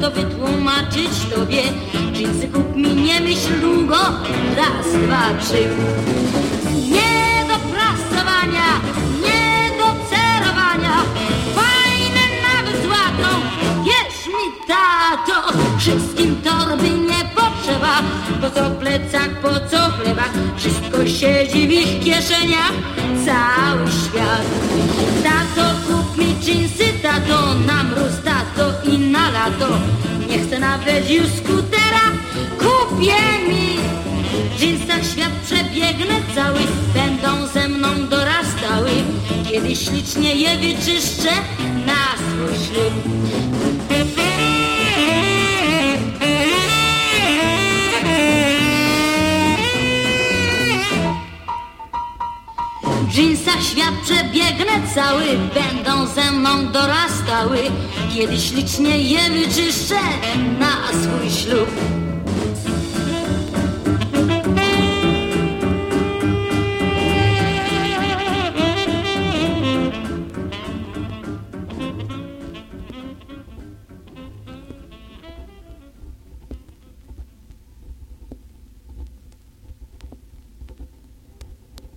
to wytłumaczyć tobie? Dżinsy kup mi, nie myśl długo, raz, dwa, trzy. Nie do prasowania, nie do cerowania, fajne nawet z ładą, wierz mi tato, wszystkim torby nie potrzeba, po co plecak, po co chleba, wszystko siedzi w ich kieszeniach, nie chcę nawet już skutera, kupię mi. W dżinsach świat przebiegnę cały, będą ze mną dorastały. Kiedy ślicznie je wyczyszczę na swój ślub. Dżinsach świat przebiegnę cały, będą ze mną dorastały. Kiedy ślicznie je wyczyszczę na swój ślub.